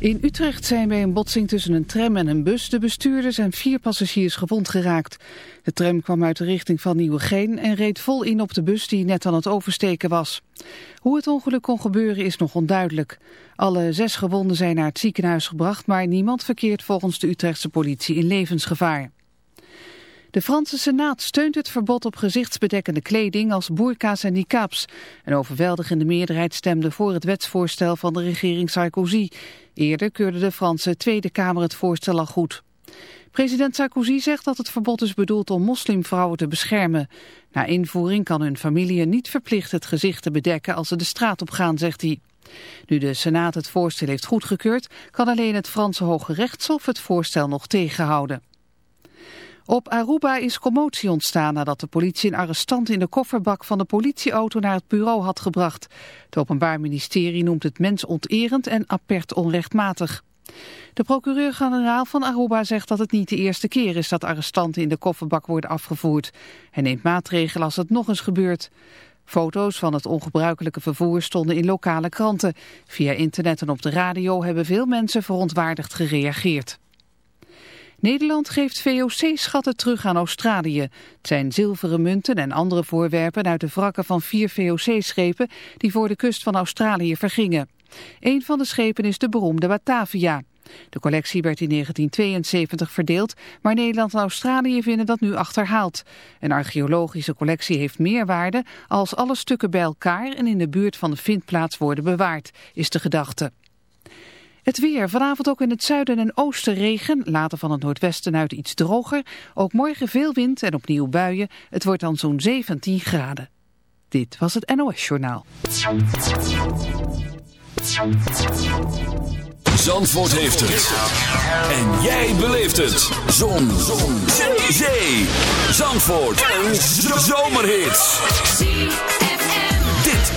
In Utrecht zijn bij een botsing tussen een tram en een bus de bestuurders en vier passagiers gewond geraakt. De tram kwam uit de richting van Nieuwegein en reed vol in op de bus die net aan het oversteken was. Hoe het ongeluk kon gebeuren is nog onduidelijk. Alle zes gewonden zijn naar het ziekenhuis gebracht, maar niemand verkeert volgens de Utrechtse politie in levensgevaar. De Franse Senaat steunt het verbod op gezichtsbedekkende kleding als boerka's en niqabs. Een overweldigende meerderheid stemde voor het wetsvoorstel van de regering Sarkozy. Eerder keurde de Franse Tweede Kamer het voorstel al goed. President Sarkozy zegt dat het verbod is bedoeld om moslimvrouwen te beschermen. Na invoering kan hun familie niet verplicht het gezicht te bedekken als ze de straat op gaan, zegt hij. Nu de Senaat het voorstel heeft goedgekeurd, kan alleen het Franse Hoge Rechtshof het voorstel nog tegenhouden. Op Aruba is commotie ontstaan nadat de politie een arrestant in de kofferbak van de politieauto naar het bureau had gebracht. Het Openbaar Ministerie noemt het mensonterend en apert onrechtmatig. De procureur-generaal van Aruba zegt dat het niet de eerste keer is dat arrestanten in de kofferbak worden afgevoerd. Hij neemt maatregelen als het nog eens gebeurt. Foto's van het ongebruikelijke vervoer stonden in lokale kranten. Via internet en op de radio hebben veel mensen verontwaardigd gereageerd. Nederland geeft VOC-schatten terug aan Australië. Het zijn zilveren munten en andere voorwerpen uit de wrakken van vier VOC-schepen die voor de kust van Australië vergingen. Een van de schepen is de beroemde Batavia. De collectie werd in 1972 verdeeld, maar Nederland en Australië vinden dat nu achterhaald. Een archeologische collectie heeft meer waarde als alle stukken bij elkaar en in de buurt van de vindplaats worden bewaard, is de gedachte. Het weer. Vanavond ook in het zuiden en oosten regen. Later van het noordwesten uit iets droger. Ook morgen veel wind en opnieuw buien. Het wordt dan zo'n 17 graden. Dit was het NOS Journaal. Zandvoort heeft het. En jij beleeft het. Zon. Zon. Zee. Zandvoort. Een zomerhit.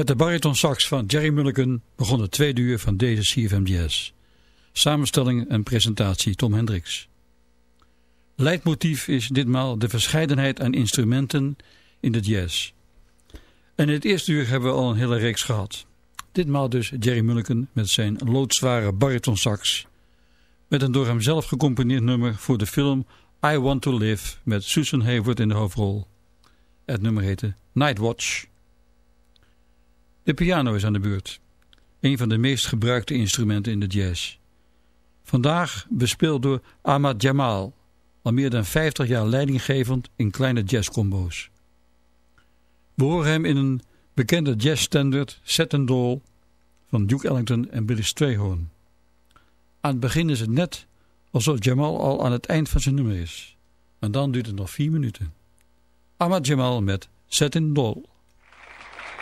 Met de bariton sax van Jerry Mulligan begon het tweede uur van deze CFM Jazz. Samenstelling en presentatie Tom Hendricks. Leidmotief is ditmaal de verscheidenheid aan instrumenten in de jazz. En in het eerste uur hebben we al een hele reeks gehad. Ditmaal dus Jerry Mulligan met zijn loodzware bariton sax. Met een door hem zelf gecomponeerd nummer voor de film I Want To Live met Susan Hayward in de hoofdrol. Het nummer heette Night Watch. De piano is aan de beurt. Een van de meest gebruikte instrumenten in de jazz. Vandaag bespeeld door Ahmad Jamal, al meer dan 50 jaar leidinggevend in kleine jazzcombo's. We horen hem in een bekende jazzstandard Set and Doll van Duke Ellington en Billy Strayhorn. Aan het begin is het net alsof Jamal al aan het eind van zijn nummer is. En dan duurt het nog vier minuten. Ahmad Jamal met Set and Doll.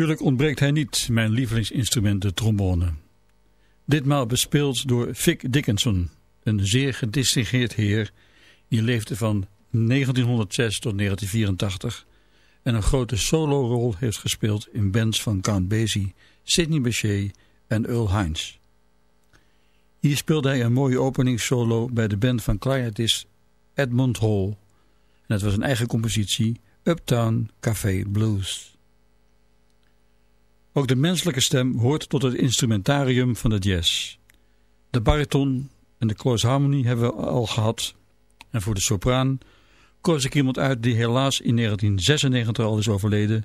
Natuurlijk ontbreekt hij niet, mijn lievelingsinstrument, de trombone. Ditmaal bespeeld door Vic Dickinson, een zeer gedistingeerd heer... die leefde van 1906 tot 1984... en een grote solorol heeft gespeeld in bands van Count Basie, Sidney Bechet en Earl Hines. Hier speelde hij een mooie openingssolo bij de band van clarinetist Edmund Hall. En het was een eigen compositie, Uptown Café Blues. Ook de menselijke stem hoort tot het instrumentarium van de jazz. De bariton en de close harmony hebben we al gehad. En voor de sopraan koos ik iemand uit die helaas in 1996 al is overleden,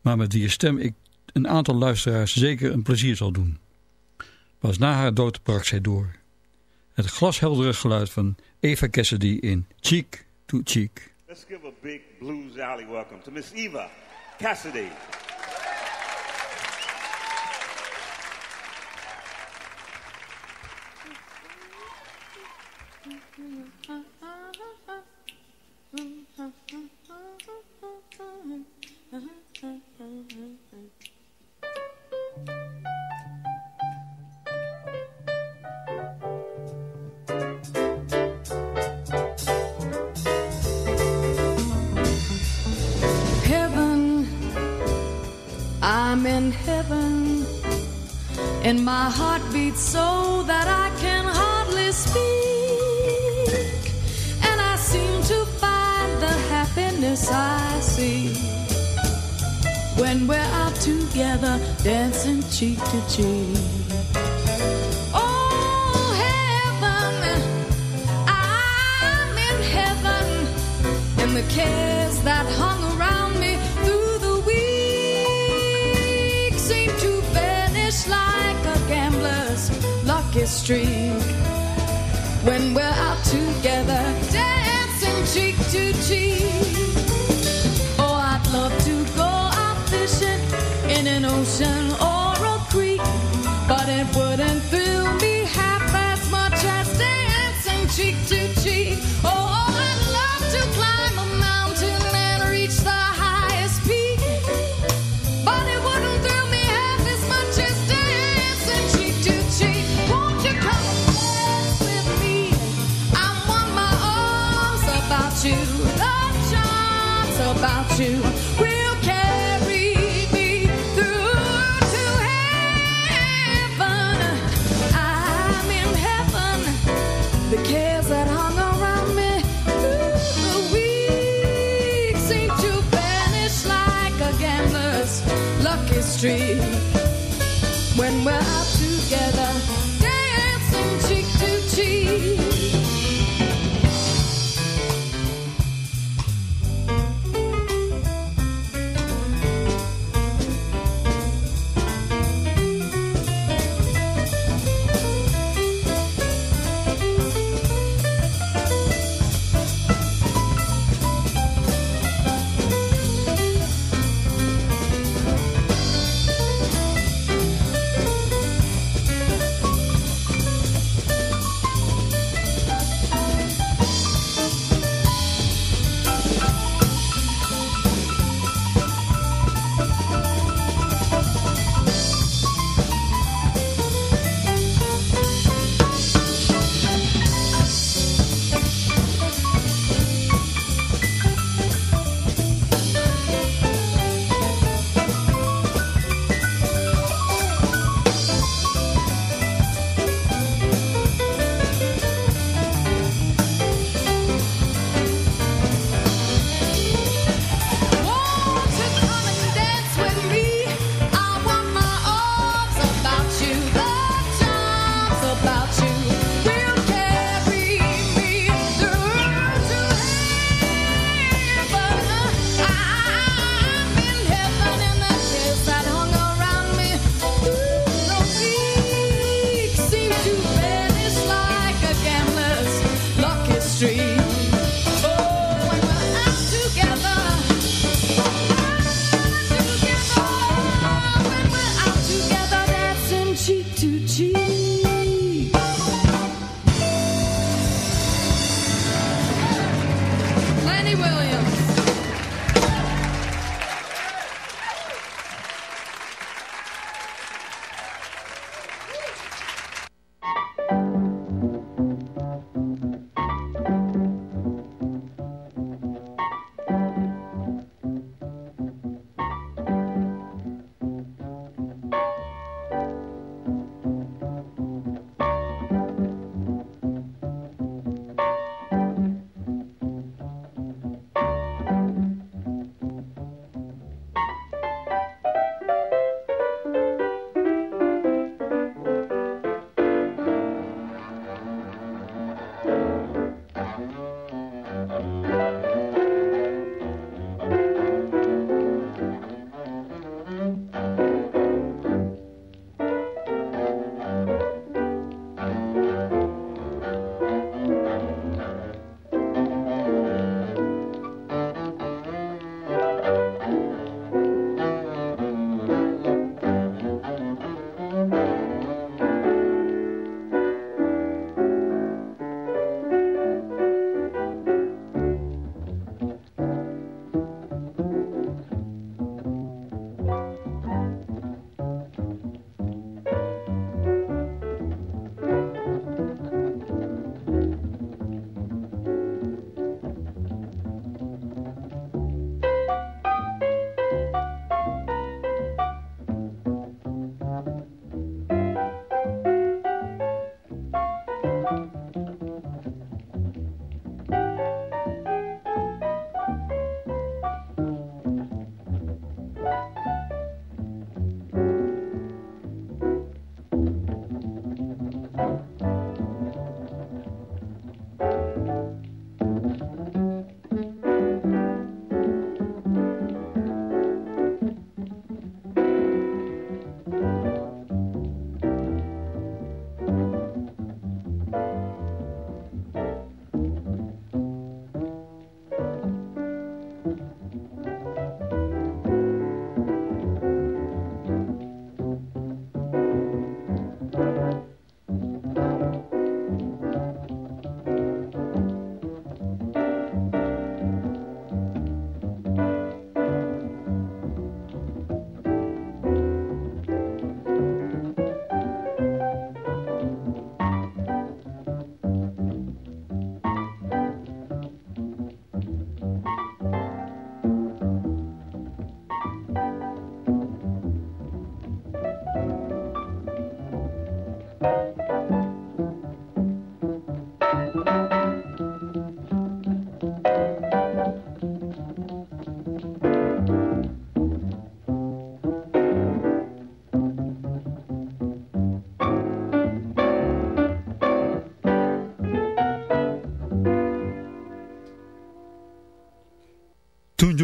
maar met wie stem ik een aantal luisteraars zeker een plezier zal doen. Pas na haar dood brak zij door. Het glasheldere geluid van Eva Cassidy in Cheek to Cheek. Let's give a big blues alley welcome to Miss Eva Cassidy.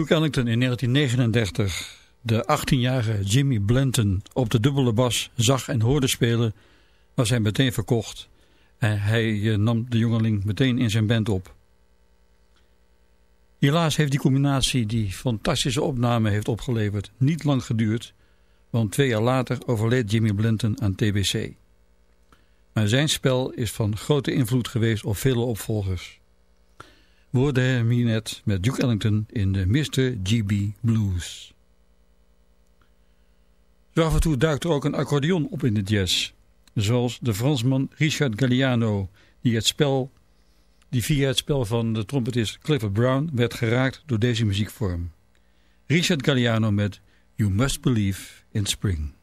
Duke Ellington in 1939 de 18-jarige Jimmy Blanton op de dubbele bas zag en hoorde spelen, was hij meteen verkocht en hij eh, nam de jongeling meteen in zijn band op. Helaas heeft die combinatie die fantastische opname heeft opgeleverd niet lang geduurd, want twee jaar later overleed Jimmy Blanton aan TBC. Maar zijn spel is van grote invloed geweest op vele opvolgers. We hoorden hem met Duke Ellington in de Mr. GB Blues. Zo af en toe duikt er ook een accordeon op in de jazz. Zoals de Fransman Richard Galliano, die, het spel, die via het spel van de trompetist Clifford Brown werd geraakt door deze muziekvorm. Richard Galliano met You Must Believe in Spring.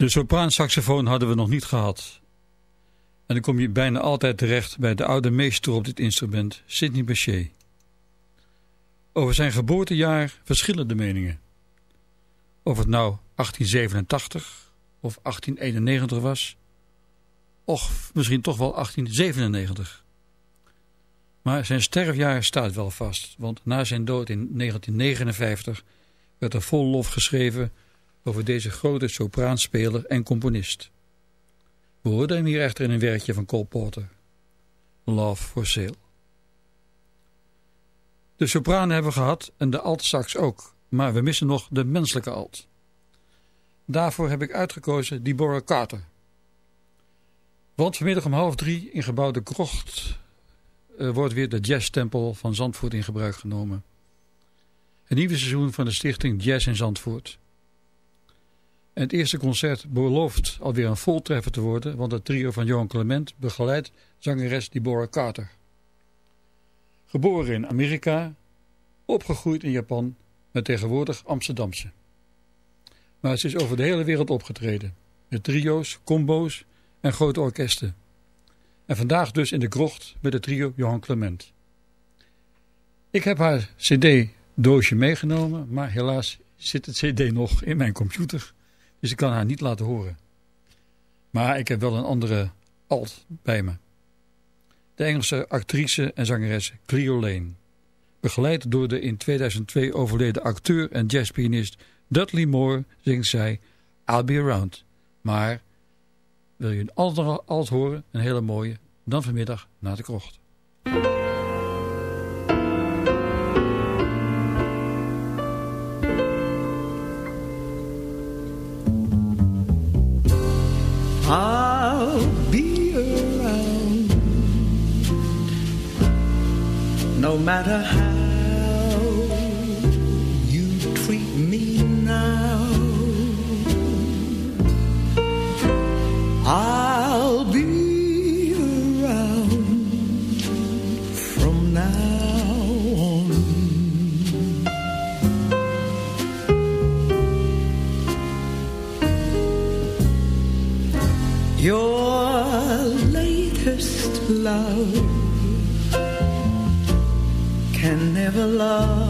De sopraansaxofoon hadden we nog niet gehad. En dan kom je bijna altijd terecht bij de oude meester op dit instrument, Sidney Bechet. Over zijn geboortejaar verschillen de meningen. Of het nou 1887 of 1891 was, of misschien toch wel 1897. Maar zijn sterfjaar staat wel vast, want na zijn dood in 1959 werd er vol lof geschreven over deze grote sopraanspeler en componist. We hoorden hem hier echter in een werkje van Cole Porter. Love for Sale. De sopranen hebben we gehad en de alt-sax ook, maar we missen nog de menselijke alt. Daarvoor heb ik uitgekozen Deborah Carter. Want vanmiddag om half drie in gebouw De Krocht uh, wordt weer de jazztempel van Zandvoort in gebruik genomen. Het nieuwe seizoen van de stichting Jazz in Zandvoort. En het eerste concert belooft alweer een voltreffer te worden, want het trio van Johan Clement begeleidt zangeres Deborah Carter. Geboren in Amerika, opgegroeid in Japan, met tegenwoordig Amsterdamse. Maar ze is over de hele wereld opgetreden, met trio's, combo's en grote orkesten. En vandaag dus in de krocht met het trio Johan Clement. Ik heb haar cd-doosje meegenomen, maar helaas zit het cd nog in mijn computer. Dus ik kan haar niet laten horen. Maar ik heb wel een andere alt bij me. De Engelse actrice en zangeres Cleo Lane. Begeleid door de in 2002 overleden acteur en jazzpianist Dudley Moore zingt zij I'll Be Around. Maar wil je een andere alt horen, een hele mooie, dan vanmiddag naar de krocht. matter how you treat me now, I'll be around from now on. Your latest love never loved.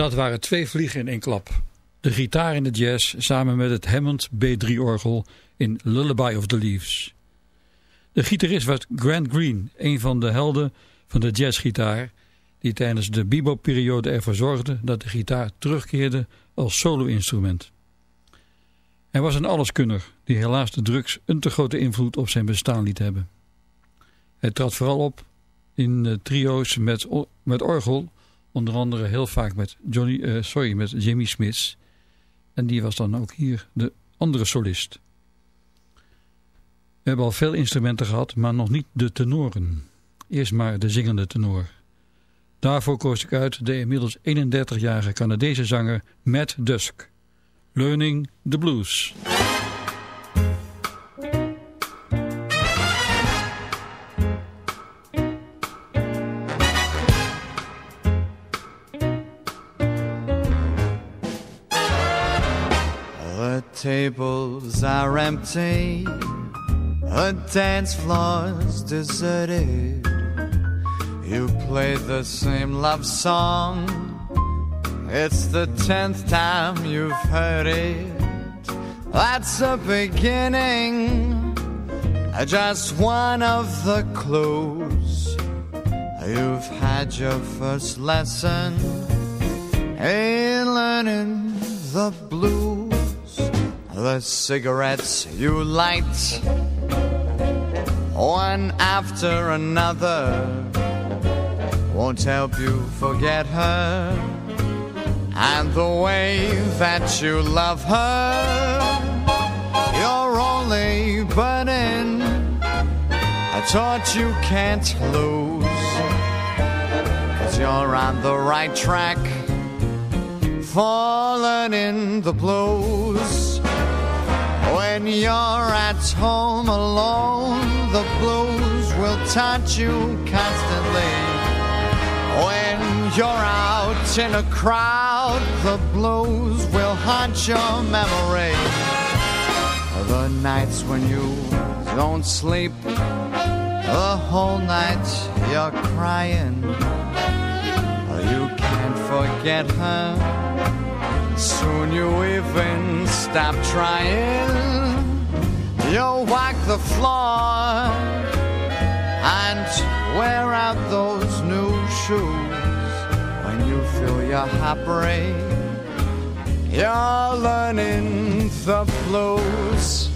Dat waren twee vliegen in één klap. De gitaar in de jazz samen met het Hammond B3-orgel in Lullaby of the Leaves. De gitarist was Grant Green, een van de helden van de jazzgitaar... die tijdens de bebop-periode ervoor zorgde dat de gitaar terugkeerde als solo-instrument. Hij was een alleskunner die helaas de drugs een te grote invloed op zijn bestaan liet hebben. Hij trad vooral op in trio's met, met orgel, onder andere heel vaak met, Johnny, uh, sorry, met Jimmy Smith. En die was dan ook hier de andere solist. We hebben al veel instrumenten gehad, maar nog niet de tenoren. Eerst maar de zingende tenor. Daarvoor koos ik uit de inmiddels 31-jarige Canadese zanger Matt Dusk. Learning the Blues. The tables are empty, the dance floor's deserted. You play the same love song it's the tenth time you've heard it. That's a beginning, just one of the clues. You've had your first lesson in learning the blues. The cigarettes you light, one after another, won't help you forget her and the way that you love her. You're only burning a torch you can't lose. Cause you're on the right track for in the blues. When you're at home alone, the blues will touch you constantly. When you're out in a crowd, the blues will haunt your memory. The nights when you don't sleep, the whole night you're crying. You can't forget her. Soon you even stop trying. You'll walk the floor and wear out those new shoes when you feel your heart break. You're learning the blues.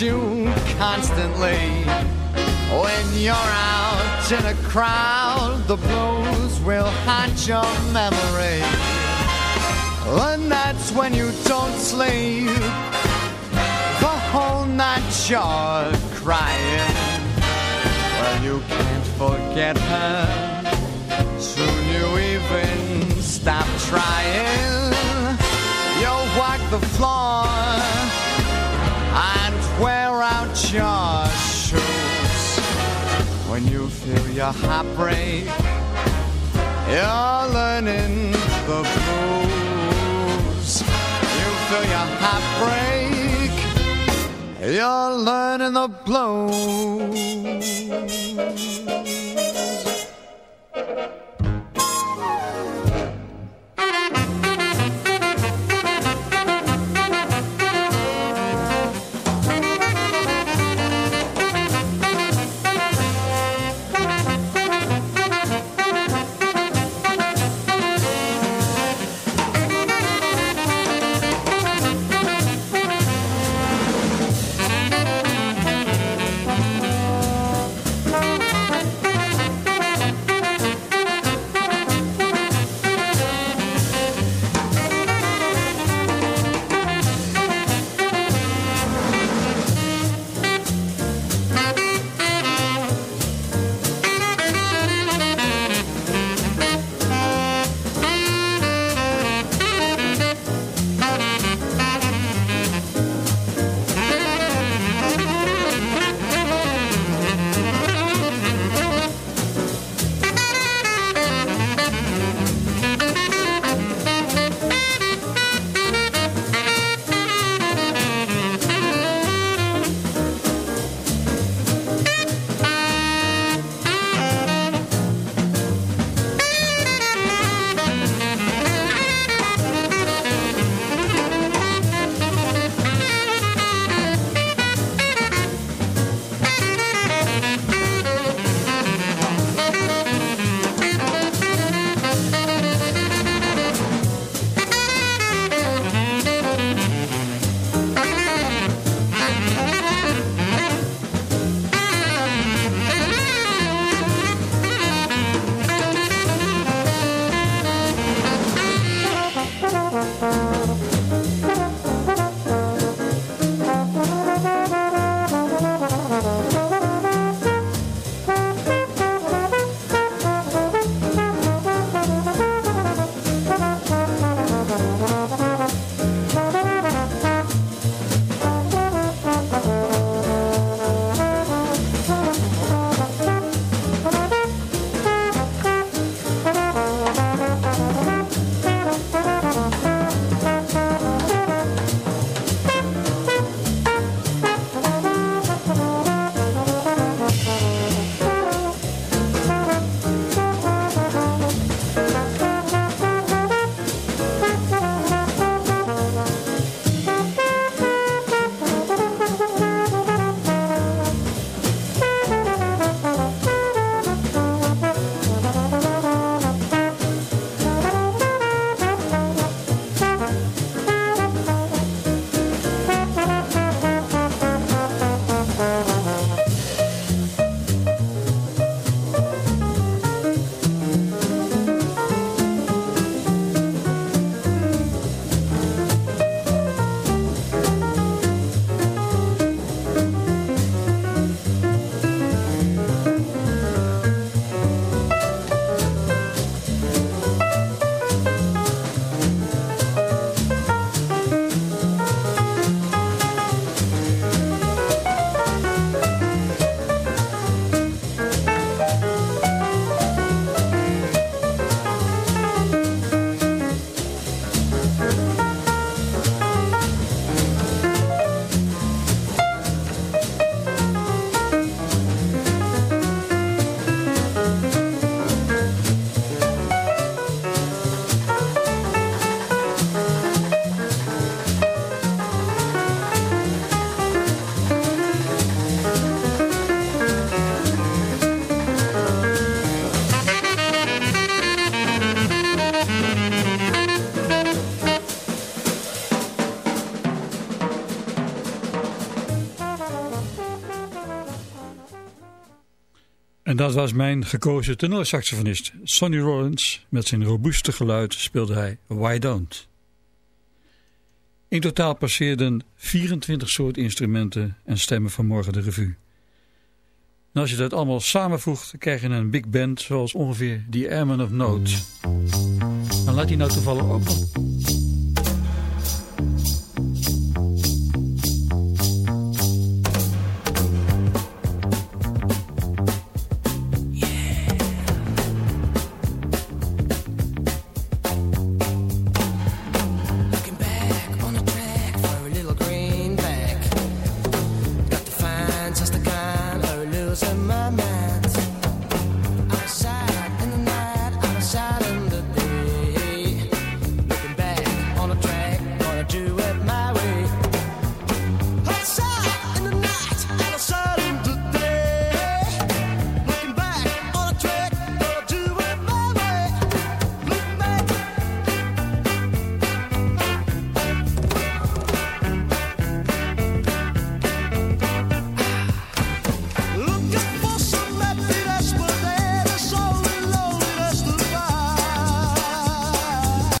You constantly. When you're out in a crowd, the blues will haunt your memory. And that's when you don't sleep. The whole night you're crying. Well, you can't forget her. Soon you even stop trying. You'll walk the floor out your shoes when you feel your heart break. You're learning the blues. You feel your heart break. You're learning the blues. Dat was mijn gekozen tenorsaxofonist. Sonny Rollins, met zijn robuuste geluid speelde hij Why Don't. In totaal passeerden 24 soorten instrumenten en stemmen vanmorgen de revue. Als je dat allemaal samenvoegt, krijg je een big band zoals ongeveer The Airmen of Note. Dan laat die nou toevallig ook